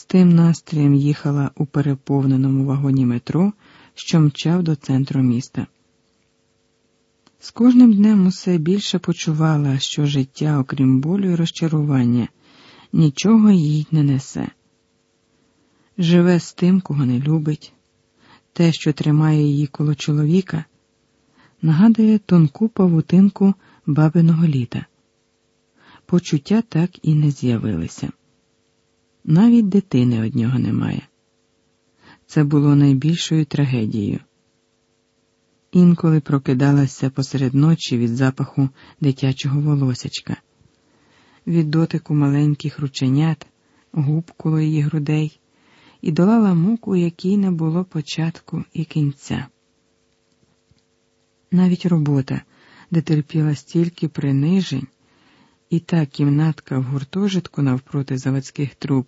З тим настроєм їхала у переповненому вагоні метро, що мчав до центру міста. З кожним днем усе більше почувала, що життя, окрім болю і розчарування, нічого їй не несе. Живе з тим, кого не любить, те, що тримає її коло чоловіка, нагадує тонку павутинку бабиного літа. Почуття так і не з'явилися. Навіть дитини од нього немає. Це було найбільшою трагедією. Інколи прокидалася посеред ночі від запаху дитячого волосячка, від дотику маленьких рученят, губ коло її грудей, і долала муку, якій не було початку і кінця. Навіть робота, де терпіла стільки принижень, і та кімнатка в гуртожитку навпроти заводських труб,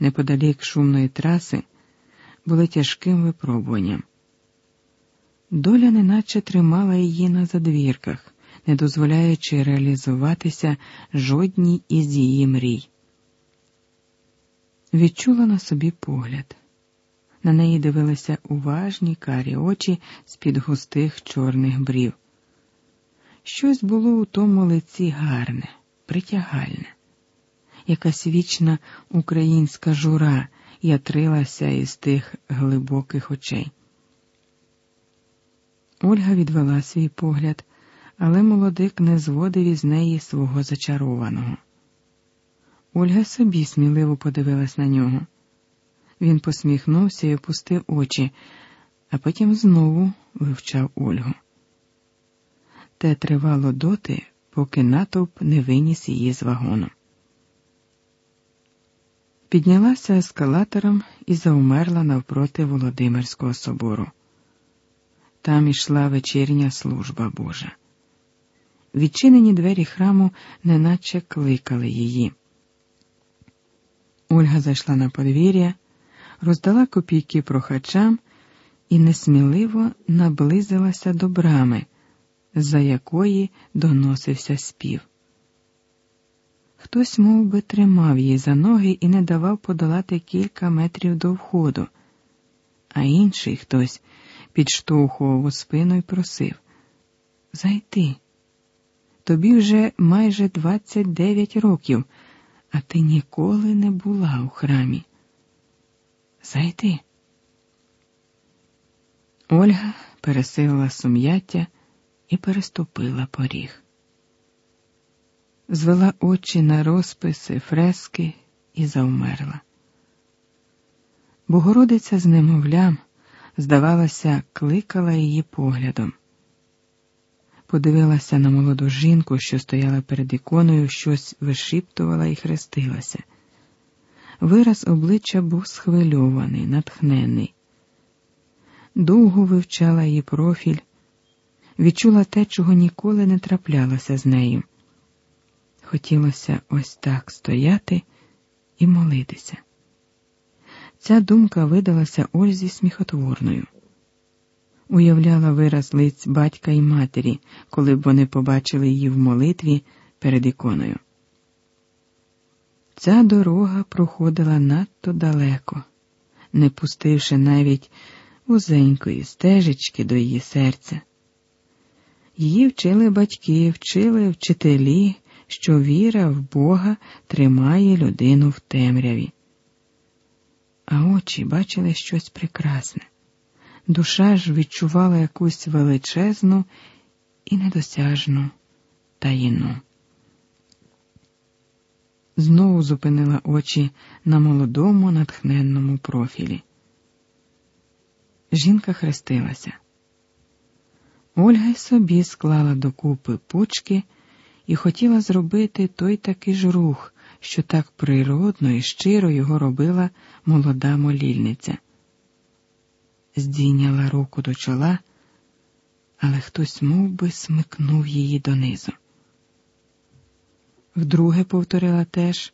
неподалік шумної траси, були тяжким випробуванням. Доля неначе тримала її на задвірках, не дозволяючи реалізуватися жодній із її мрій. Відчула на собі погляд. На неї дивилися уважні карі очі з-під густих чорних брів. Щось було у тому лиці гарне, притягальне, якась вічна українська жура ятрилася із тих глибоких очей. Ольга відвела свій погляд, але молодик не зводив із неї свого зачарованого. Ольга собі сміливо подивилась на нього. Він посміхнувся і опустив очі, а потім знову вивчав Ольгу. Те тривало доти, поки натовп не виніс її з вагону. Піднялася ескалатором і заумерла навпроти Володимирського собору. Там ішла вечірня служба Божа. Відчинені двері храму неначе кликали її. Ольга зайшла на подвір'я, роздала копійки прохачам і несміливо наблизилася до брами, за якої доносився спів. Хтось мов би, тримав її за ноги і не давав подолати кілька метрів до входу, а інший хтось підштовхував у спину і просив Зайти. Тобі вже майже 29 років, а ти ніколи не була у храмі. Зайди. Ольга пересилила сум'яття і переступила поріг. Звела очі на розписи, фрески і завмерла. Богородиця з немовлям здавалося, кликала її поглядом. Подивилася на молоду жінку, що стояла перед іконою, щось вишіптувала і хрестилася. Вираз обличчя був схвильований, натхнений. Довго вивчала її профіль, відчула те, чого ніколи не траплялося з нею. Хотілося ось так стояти і молитися. Ця думка видалася Ользі сміхотворною. Уявляла вираз лиць батька і матері, коли б вони побачили її в молитві перед іконою. Ця дорога проходила надто далеко, не пустивши навіть вузенької стежечки до її серця. Її вчили батьки, вчили вчителі, що віра в Бога тримає людину в темряві а очі бачили щось прекрасне. Душа ж відчувала якусь величезну і недосяжну таїну. Знову зупинила очі на молодому, натхненному профілі. Жінка хрестилася. Ольга й собі склала докупи пучки і хотіла зробити той такий ж рух, що так природно і щиро його робила молода молільниця. Здійняла руку до чола, але хтось мов би, смикнув її донизу. Вдруге повторила теж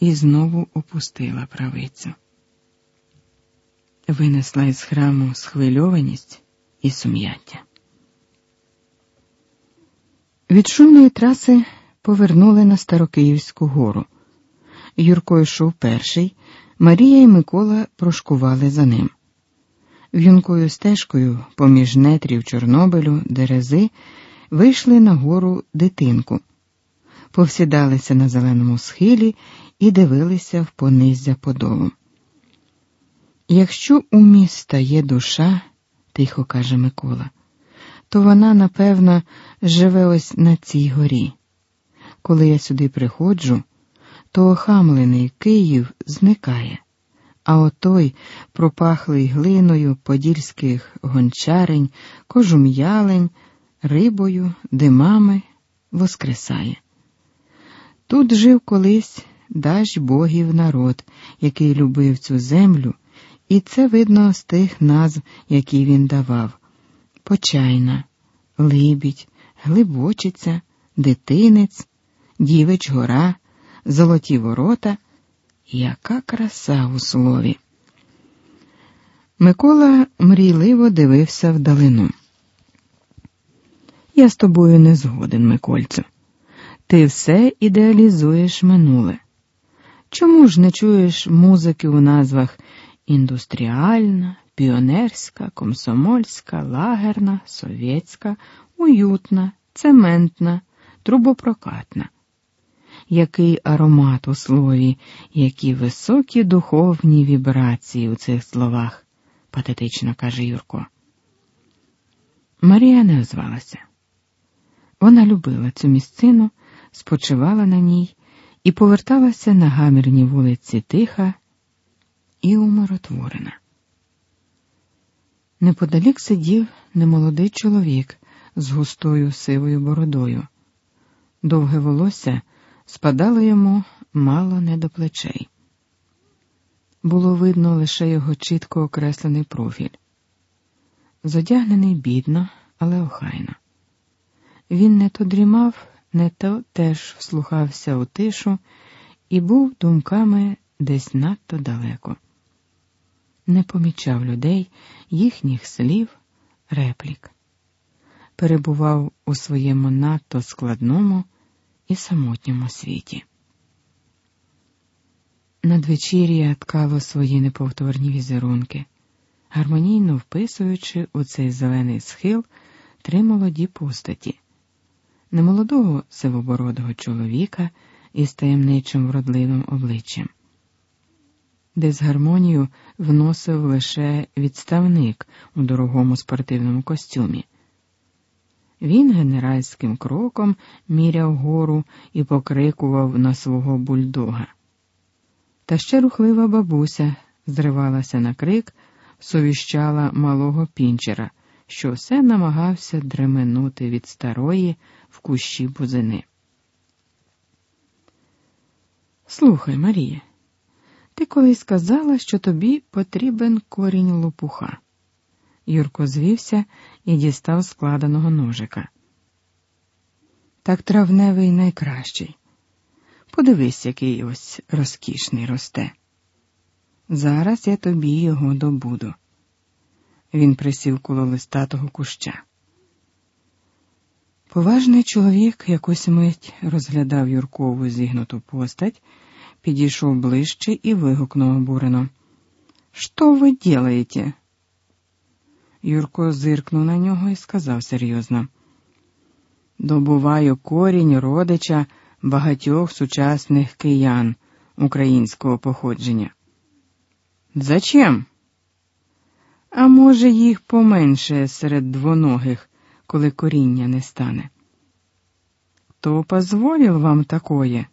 і знову опустила правицю. Винесла із храму схвильованість і сум'яття. Від шумної траси повернули на Старокиївську гору. Юрко йшов перший, Марія і Микола прошкували за ним. В'юнкою стежкою, поміж нетрів Чорнобилю, дерези, вийшли на гору дитинку, повсідалися на зеленому схилі і дивилися в понизя подолу. Якщо у міста є душа, тихо каже Микола, то вона, напевно, живе ось на цій горі. Коли я сюди приходжу, то охамлений Київ зникає, а отой, пропахлий глиною подільських гончарень, кожум'ялень, рибою, димами, воскресає. Тут жив колись даж богів народ, який любив цю землю, і це видно з тих назв, які він давав Почайна, Либідь, Глибочиця, Дитинець, Дівич Гора, Золоті ворота. Яка краса у слові. Микола мрійливо дивився вдалину. Я з тобою не згоден, Микольцю. Ти все ідеалізуєш минуле. Чому ж не чуєш музики у назвах індустріальна, піонерська, комсомольська, лагерна, совєтська, уютна, цементна, трубопрокатна? Який аромат у слові, які високі духовні вібрації у цих словах, патетично каже Юрко. Марія не озвалася. Вона любила цю місцину, спочивала на ній і поверталася на гамірні вулиці тиха і умиротворена. Неподалік сидів немолодий чоловік з густою сивою бородою. Довге волосся спадало йому мало не до плечей. Було видно лише його чітко окреслений профіль. Зодягнений бідно, але охайно. Він не то дрімав, не то теж вслухався у тишу і був думками десь надто далеко. Не помічав людей, їхніх слів, реплік. Перебував у своєму надто складному і самотньому світі. Надвечір'я ткало свої неповторні візерунки, гармонійно вписуючи у цей зелений схил три молоді постаті немолодого сивобородого чоловіка із таємничим вродливим обличчям. Дисгармонію вносив лише відставник у дорогому спортивному костюмі. Він генеральським кроком міряв гору і покрикував на свого бульдога. Та ще рухлива бабуся зривалася на крик, совіщала малого пінчера, що все намагався дременути від старої в кущі бузини. Слухай, Марія, ти колись сказала, що тобі потрібен корінь лопуха. Юрко звівся і дістав складеного ножика. Так травневий найкращий. Подивись, який ось розкішний росте. Зараз я тобі його добуду. Він присів коло листатого куща. Поважний чоловік якусь мить розглядав Юркову зігнуту постать, підійшов ближче і вигукнув обурено. Що ви ділаєте? Юрко зиркнув на нього і сказав серйозно. Добуваю корінь родича багатьох сучасних киян українського походження. Зачем? А може, їх поменше серед двоногих, коли коріння не стане? Хто позволив вам такое?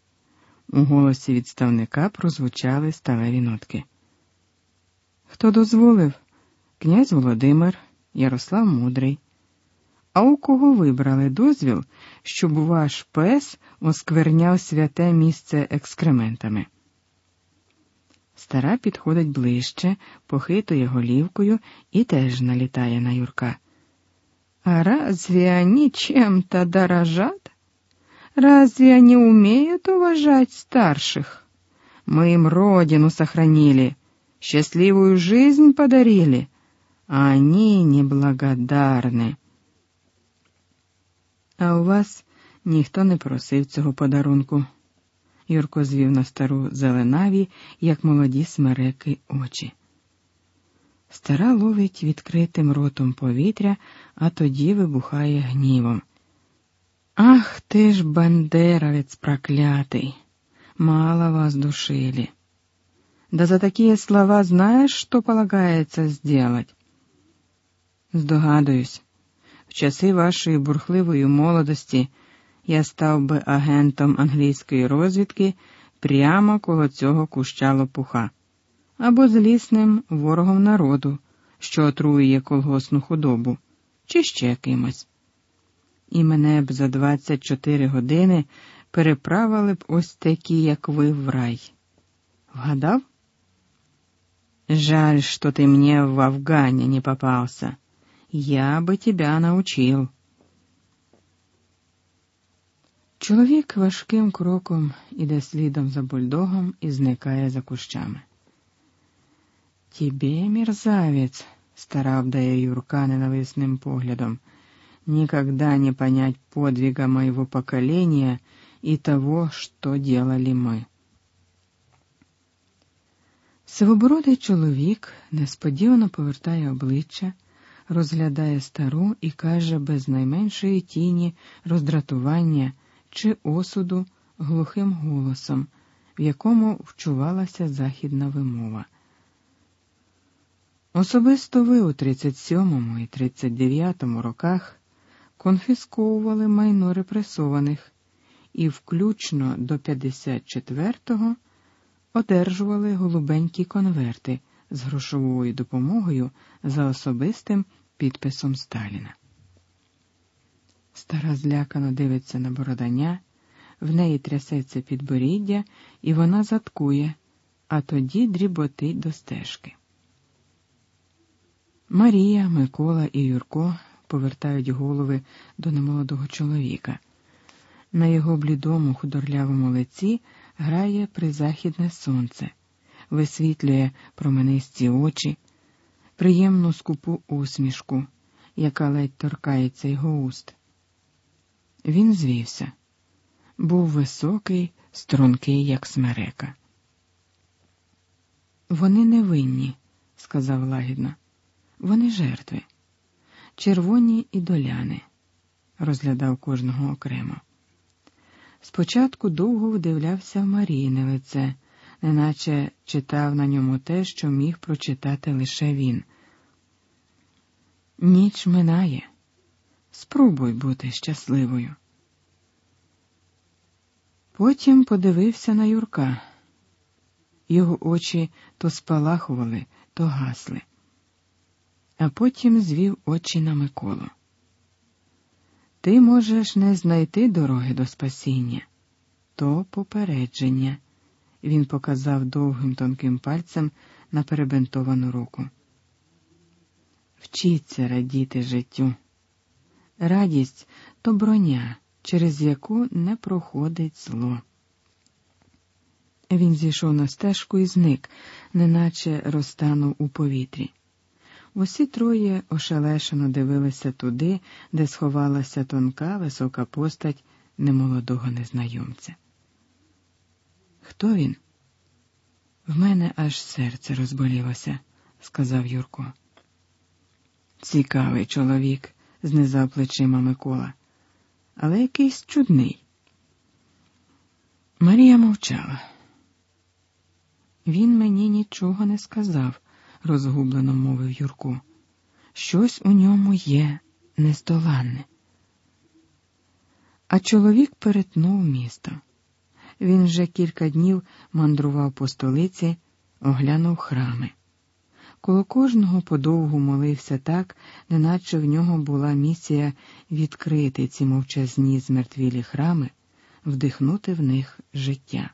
У голосі відставника прозвучали сталеві нотки. Хто дозволив? Князь Володимир, Ярослав Мудрий. А у кого вибрали дозвіл, щоб ваш пес оскверняв святе місце екскрементами? Стара підходить ближче, похитує голівкою і теж налітає на Юрка. А разве они чем-то? Разве они умеют уважать старших? Мы им родину сохранили, счастливую жизнь подарили, а они неблагодарны. А у вас ніхто не просив цього подарунку. Юрко звів на стару зеленаві, як молоді смереки очі. Стара ловить відкритим ротом повітря, а тоді вибухає гнівом. Ах ти ж, бандеровець проклятий, мало вас душили. Да за такие слова знаешь, что полагается сделать? Здогадуюсь, в часи вашої бурхливої молодості я став би агентом англійської розвідки прямо коло цього куща лопуха, або злісним ворогом народу, що отруює колгосну худобу, чи ще кимось. І мене б за 24 години переправили б ось такі, як ви, в рай. Вгадав? Жаль, что ты мне в Афгане не попался. Я бы тебя научил. Чоловік важким кроком іде слідом за бульдогом і зникає за кущами. Тебе, мерзавець, стара обдає Юрка ненависним поглядом, никогда не понять подвига моего поколения и того, что делали мы. Сивобородий чоловік несподівано повертає обличчя, розглядає стару і каже без найменшої тіні роздратування чи осуду глухим голосом, в якому вчувалася західна вимова. Особисто ви у 37-му і 39-му роках конфісковували майно репресованих і включно до 54-го одержували голубенькі конверти з грошовою допомогою за особистим підписом Сталіна. Стара злякано дивиться на бородання, в неї трясеться підборіддя, і вона заткує, а тоді дріботить до стежки. Марія, Микола і Юрко повертають голови до немолодого чоловіка. На його блідому худорлявому лиці грає призахідне сонце, висвітлює променисті очі, приємну скупу усмішку, яка ледь торкається його уст. Він звівся, був високий, стрункий, як смерека. Вони не винні, сказав лагідно. Вони жертви, червоні і доляни, розглядав кожного окремо. Спочатку довго вдивлявся в Марійне лице, неначе читав на ньому те, що міг прочитати лише він. Ніч минає. Спробуй бути щасливою. Потім подивився на Юрка. Його очі то спалахували, то гасли, а потім звів очі на Миколу. Ти можеш не знайти дороги до спасіння, то попередження, він показав довгим тонким пальцем на перебинтовану руку. Вчіться радіти життю. Радість то броня, через яку не проходить зло. Він зійшов на стежку і зник, неначе розтанув у повітрі. Усі троє ошелешено дивилися туди, де сховалася тонка висока постать немолодого незнайомця. Хто він? В мене аж серце розболілося, сказав Юрко. Цікавий чоловік, знизав плечима Микола, але якийсь чудний. Марія мовчала. Він мені нічого не сказав розгублено мовив Юрко. Щось у ньому є нездоланне. А чоловік перетнув місто. Він вже кілька днів мандрував по столиці, оглянув храми. Коло кожного подовгу молився так, неначе в нього була місія відкрити ці мовчазні змертвілі храми, вдихнути в них життя.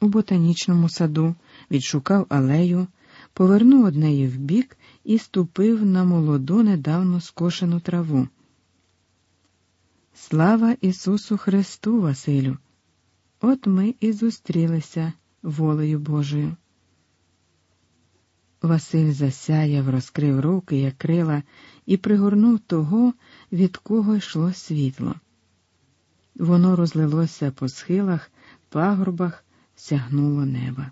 У ботанічному саду відшукав алею, повернув однеї вбік і ступив на молоду, недавно скошену траву. Слава Ісусу Христу, Василю! От ми і зустрілися волею Божою. Василь засяяв, розкрив руки, як крила, і пригорнув того, від кого йшло світло. Воно розлилося по схилах, пагорбах, сягнуло неба.